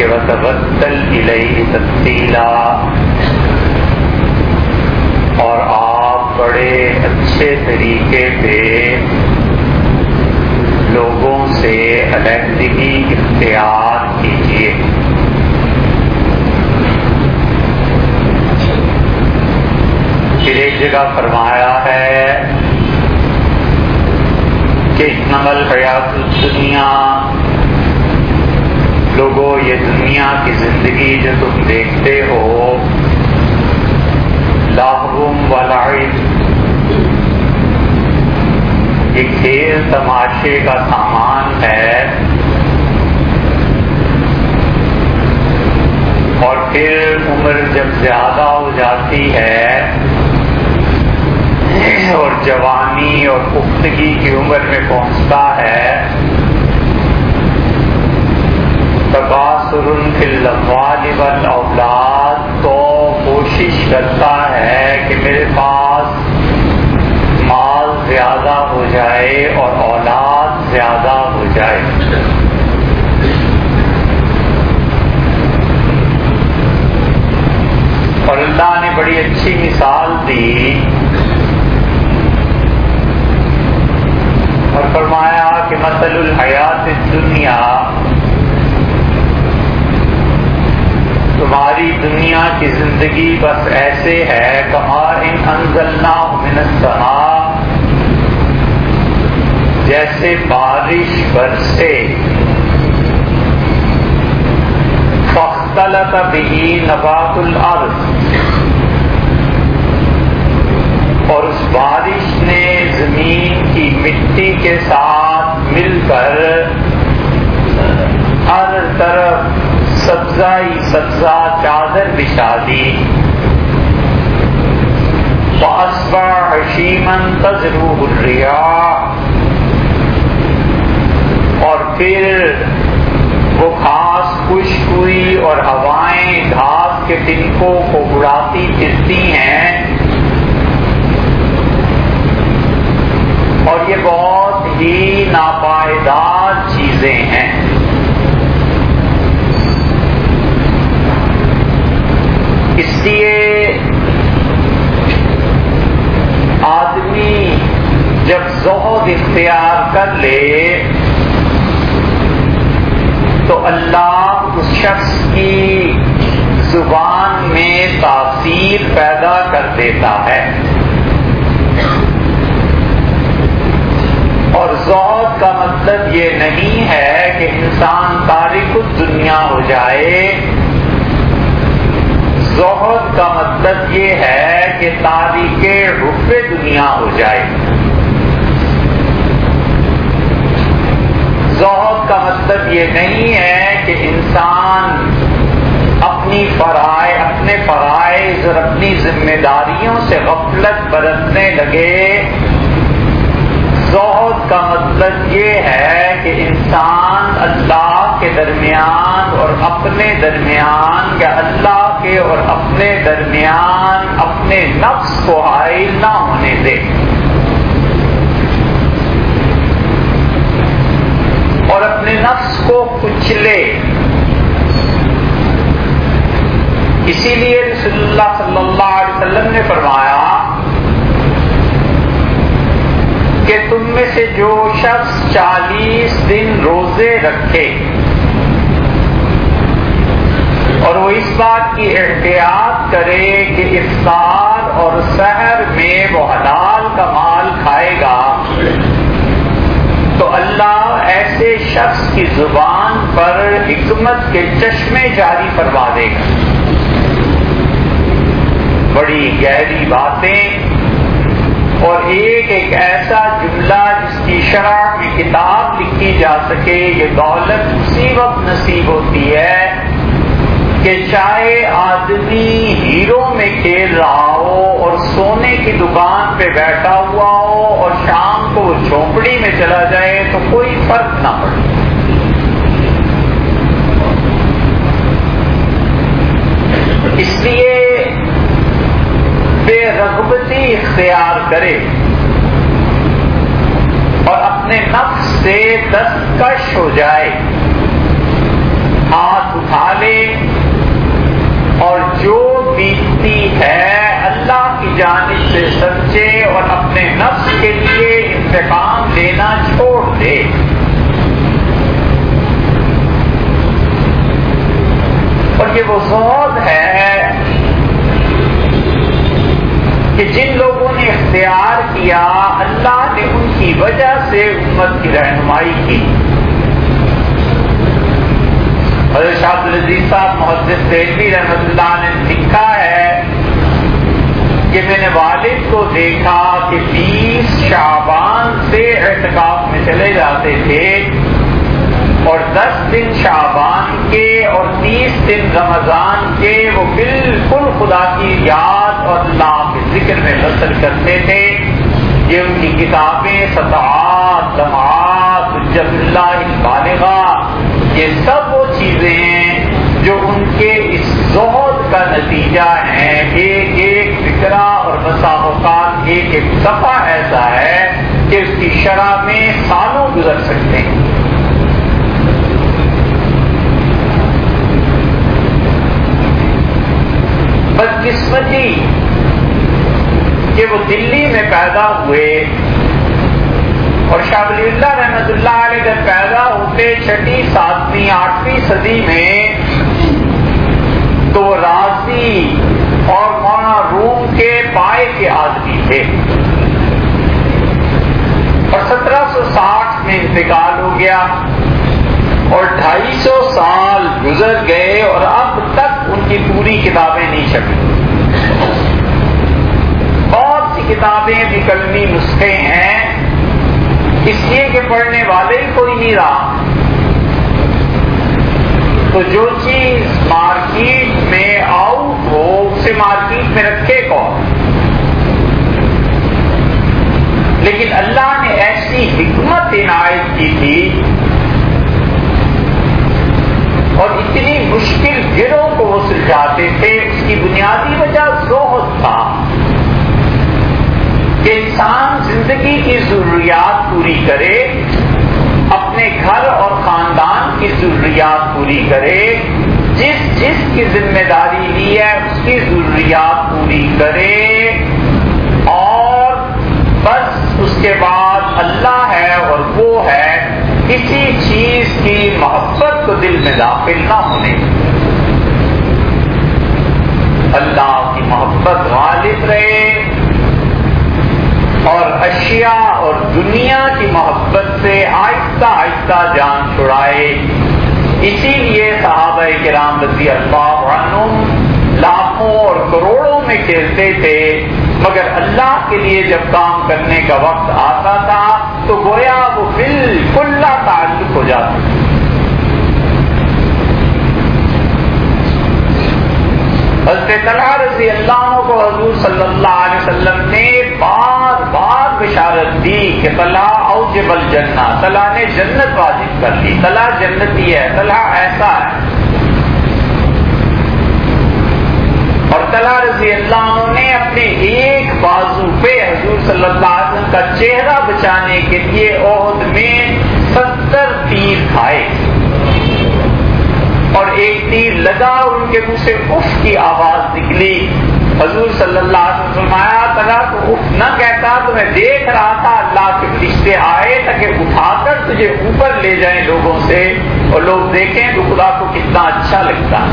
کہ وتبدل الیہ تبدیلا اور آپ بڑے اچھے طریقے پہ لوگوں سے علیحدگی اختیار کیجیے پھر ایک جگہ فرمایا ہے کہ نمل حیات دنیا لوگوں یہ دنیا کی زندگی جو تم دیکھتے ہو لاہم والا یہ کھیل تماشے کا سامان ہے۔ اور پھر عمر جب زیادہ ہو جاتی ہے، اور جوانی اور پختگی کی عمر میں پہنچتا ہے تباثر فی الوالب اولاد تو کوشش کرتا ہے کہ میرے پاس مال زیادہ ہو جائے اور اولاد زیادہ ہو جائے۔ اور اللہ نے بڑی اچھی مثال دی اور فرمایا کہ مسل الحیات دنیا تمہاری دنیا کی زندگی بس ایسے ہے کمار ان انزلنا من السماء، جیسے بارش برسے۔ فختلط بھی نبات الارض۔ اور اس بارش نے زمین کی مٹی کے ساتھ مل کر ہر طرف سبزہ ہی سبزہ چادر بچھا دی باسبا حشیمن تجرو الریا اور پھر وہ گھاس خشک ہوئی اور ہوائیں گھاس کے تنکوں کو اڑاتی پھرتی ہیں۔ اور یہ بہت ہی ناپائیدار چیزیں ہیں اس لیے آدمی جب زہد اختیار کر لے تو اللہ اس شخص کی زبان میں تاثیر پیدا کر دیتا ہے۔ اور زہد کا مطلب یہ نہیں ہے کہ انسان تاریخ دنیا ہو جائے۔ زہد کا مطلب یہ ہے کہ تاریخ رف دنیا ہو جائے۔ زہد کا مطلب یہ نہیں ہے کہ انسان اپنی فرائض اپنے فرائض اور اپنی ذمہ داریوں سے غفلت برتنے لگے۔ زہد کا مطلب یہ ہے کہ انسان اللہ کے درمیان اور اپنے درمیان، یا اللہ کے اور اپنے درمیان اپنے نفس کو حائل نہ ہونے دے۔ اور اپنے نفس کو کچلے اسی لیے رسول اللہ صلی اللہ علیہ وسلم نے فرمایا کہ تم میں سے جو شخص چالیس دن روزے رکھے اور وہ اس بات کی احتیاط کرے کہ افطار اور سحر میں وہ حلال کا مال کھائے گا شخص کی زبان پر حکمت کے چشمے جاری فرما دے گا۔ بڑی گہری باتیں اور ایک ایک ایسا جملہ جس کی شرح میں کتاب لکھی جا سکے، یہ دولت اسی وقت نصیب ہوتی ہے کہ چاہے آدمی ہیرو میں کھیل رہا ہو اور سونے کی دکان پہ بیٹھا ہوا جھونپڑی میں چلا جائے تو کوئی فرق نہ پڑے۔ اس لیے بے رغبتی اختیار کرے اور اپنے سے دستکش ہو جائے۔ ہاتھ اٹھا لے۔ اور یہ وہ سوز ہے کہ جن لوگوں نے اختیار کیا، اللہ نے ان کی وجہ سے امت کی رہنمائی کی۔ حضرت شاہ العزیز صاحب محدث دہلی رحمت اللہ نے لکھا ہے کہ میں نے والد کو دیکھا کہ بیس شعبان سے احتکاب میں چلے جاتے تھے۔ اور دس دن شعبان کے اور تیس دن رمضان کے وہ بالکل خدا کی یاد اور اللہ کے ذکر میں بسر کرتے تھے۔ یہ ان کی کتابیں سطحات جماعت جب اللہ بالغا یہ سب وہ چیزیں ہیں جو ان کے اس زہد کا نتیجہ ہے۔ ایک ایک فکرا اور مساوقات ایک ایک صفحہ ایسا ہے کہ اس کی شرح میں سالوں گزر سکتے ہیں۔ بدقسمتی کہ وہ دلی میں پیدا ہوئے اور شاہ ولی اللہ رحمت اللہ علیہ جب پیدا ہوتے چھٹی، ساتویں، آٹھویں صدی میں تو راضی اور مونا روم کے پائے کے آدمی تھے اور سترہ سو ساٹھ میں انتقال ہو گیا اور ڈھائی سو سال گزر گئے اور اب تک کی پوری کتابیں نہیں چھپی۔ بہت سی کتابیں بھی کلمی نسخے ہیں۔ اس لیے کہ پڑھنے والے ہی کوئی نہیں رہا۔ تو جو چیز مارکیٹ میں آؤٹ ہو اسے مارکیٹ میں رکھے کون؟ لیکن اللہ نے ایسی حکمت عنایت کی تھی اور اتنی مشکل گروہ کو وہ سلجھاتے تھے، اس کی بنیادی وجہ زہد تھا کہ انسان زندگی کی ضروریات پوری کرے، اپنے گھر اور خاندان کی ضروریات پوری کرے، جس جس کی ذمہ داری لی ہے اس کی ضروریات پوری کرے اور بس اس کے بعد اللہ ہے اور وہ ہے کسی چیز کی محبت کو دل میں داخل نہ ہونے اللہ کی محبت غالب رہے اور اشیاء اور دنیا کی محبت سے آہستہ آہستہ جان چھڑائے۔ اسی لیے صحابہ کرام رضی اللہ عنہ لاکھوں اور کروڑوں میں کھیلتے تھے، مگر اللہ کے لیے جب کام کرنے کا وقت آتا تھا تو گویا وہ بالکل تعلق ہو جاتا حضرت طلحہ رضی اللہ عنہ کو حضور صلی اللہ علیہ وسلم نے بار بار بشارت دی کہ طلحہ او جبل جنہ طلحہ نے جنت واجب کر لی طلحہ جنتی ہے، طلحہ ایسا ہے۔ اور طلحہ رضی اللہ عنہ نے اپنے ایک بازو پہ حضور صلی اللہ علیہ وسلم کا چہرہ بچانے کے لیے عہد میں ستر تیر کھائے اور ایک تیر لگا اور ان کے منہ سے اف کی آواز نکلی۔ حضور صلی اللہ علیہ وسلم آیا تھا تو اف نہ کہتا تو میں دیکھ رہا تھا، اللہ کے رشتے آئے تاکہ اٹھا کر تجھے اوپر لے جائیں لوگوں سے اور لوگ دیکھیں تو خدا کو کتنا اچھا لگتا۔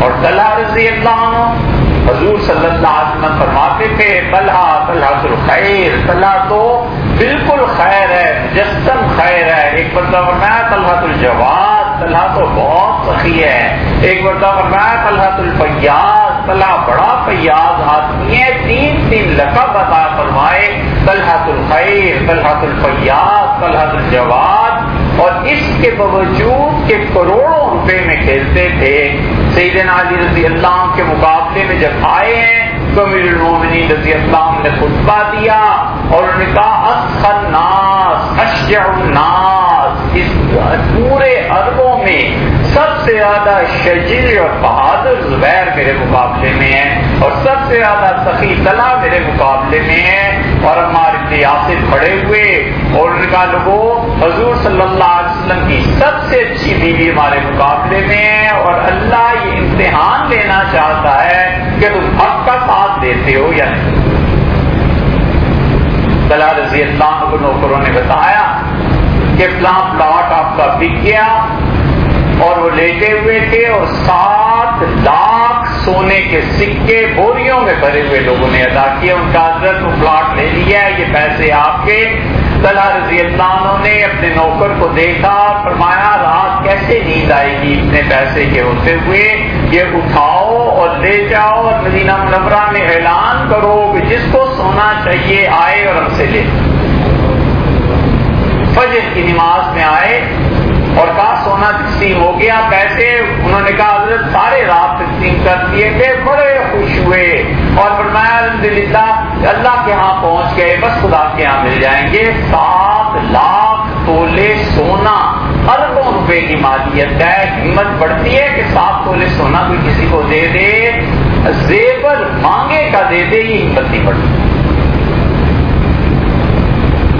اور طلحہ رضی اللہ عنہ حضور صلی اللہ علیہ وسلم فرماتے تھے طلحہ طلحہ الخیر۔ طلحہ تو بالکل خیر ہے جسم خیر ہے۔ ایک بندہ فرمایا، طلحہ الجواد، طلحہ تو بہت سخی ہے۔ ایک بندہ فرمایا، طلحہ الفیاض، طلحہ بڑا فیاض آدمی ہے۔ تین تین لقب عطا فرمائے۔ طلحہ الخیر، طلحہ الفیاض، طلحہ الجواد۔ اور اس کے باوجود کے کروڑوں روپے میں کھیلتے تھے سیدنا علی رضی اللہ کے مقابلے میں جب آئے ہیں تو امیر المومنین رضی اللہ نے خطبہ دیا اور انہوں نے کہا الناس، اشجع الناس۔ اس پورے اربوں میں سب سے زیادہ شجر اور بہادر زبیر میرے مقابلے میں ہے اور سب سے زیادہ سخی طلح میرے مقابلے میں ہے۔ اور ہمارے یاسر پڑے ہوئے اور ان کا لوگوں حضور صلی اللہ علیہ وسلم کی سب سے اچھی بیوی ہمارے مقابلے میں ہے اور اللہ یہ امتحان لینا چاہتا ہے کہ تم حق کا ساتھ دیتے ہو یا نہیں۔ طلحہ رضی اللہ کو نوکروں نے بتایا کہ فلاں پلاٹ آپ کا بک گیا اور وہ لیٹے ہوئے تھے اور سات لاکھ سونے کے سکے بوریوں میں بھرے ہوئے لوگوں نے ادا کیا۔ ان کا حضرت وہ پلاٹ لے لیا ہے، یہ پیسے آپ کے طلحہ رضی اللہ عنہ نے اپنے نوکر کو دیکھا، فرمایا، رات کیسے نیند آئے گی اتنے پیسے کے ہوتے ہوئے؟ یہ اٹھاؤ اور لے جاؤ اور مدینہ منورہ میں اعلان کرو کہ جس کو سونا چاہیے آئے اور ہم سے لے۔ فجر کی نماز میں آئے اور کہا، سونا تقسیم ہو گیا، پیسے، انہوں نے کہا، حضرت سارے رات تقسیم کر دیے تھے بڑے خوش ہوئے۔ اور فرمایا الحمد للہ اللہ کے ہاں پہنچ گئے، بس خدا کے ہاں مل جائیں گے۔ سات لاکھ تولے سونا، اربوں روپے کی مالیت ہے۔ ہمت بڑھتی ہے کہ سات تولے سونا کوئی کسی کو دے دے۔ زیور مانگے کا دے دے، یہ ہمت نہیں بڑھتی۔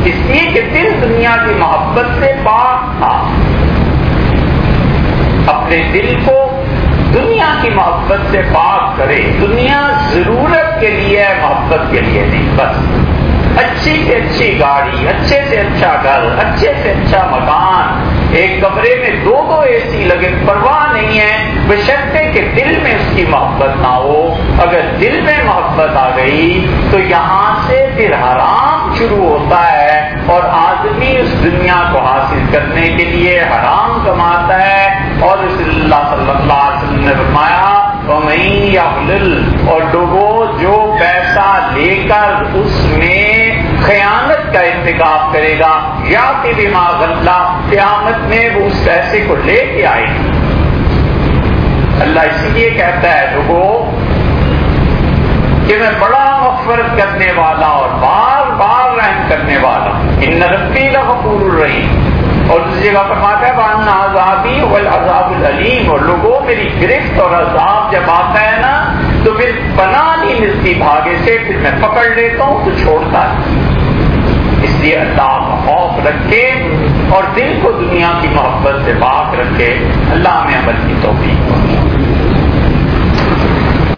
اس لیے کہ دل دنیا کی محبت سے پاک تھا۔ اپنے دل کو دنیا کی محبت سے پاک کرے۔ دنیا ضرورت کے لیے، محبت کے لیے نہیں، بس۔ اچھی سے اچھی گاڑی، اچھے سے اچھا گھر، اچھے سے اچھا مکان۔ ایک کمرے میں دو دو اے سی لگے، پرواہ نہیں ہے۔ بشرطے کہ دل میں اس کی محبت نہ ہو۔ اگر دل میں محبت آ گئی، تو یہاں سے پھر حرام شروع ہوتا ہے اور آدمی اس دنیا کو حاصل کرنے کے لیے حرام کماتا ہے اور اس اللہ صلی اللہ علیہ وسلم نے فرمایا یا اور لوگوں جو پیسہ لے کر اس میں خیانت کا انتخاب کرے گا، یا کہ دماغ اللہ قیامت میں وہ اس پیسے کو لے کے آئے گی۔ اللہ اسی لیے کہتا ہے، لوگوں، کہ میں بڑا مفرت کرنے والا اور بار بار رحم ان نرفی لغفور الرحیم۔ اور دوسری جگہ فرماتا ہے بان آزادی والعذاب العلیم اور لوگوں، میری گرفت اور عذاب جب آتا ہے نا، تو پھر بنا نہیں ملتی بھاگے سے، پھر میں پکڑ لیتا ہوں، تو چھوڑتا ہے اس لیے اللہ خوف رکھے اور دل کو دنیا کی محبت سے پاک رکھے۔ اللہ میں عمل کی توفیق ہو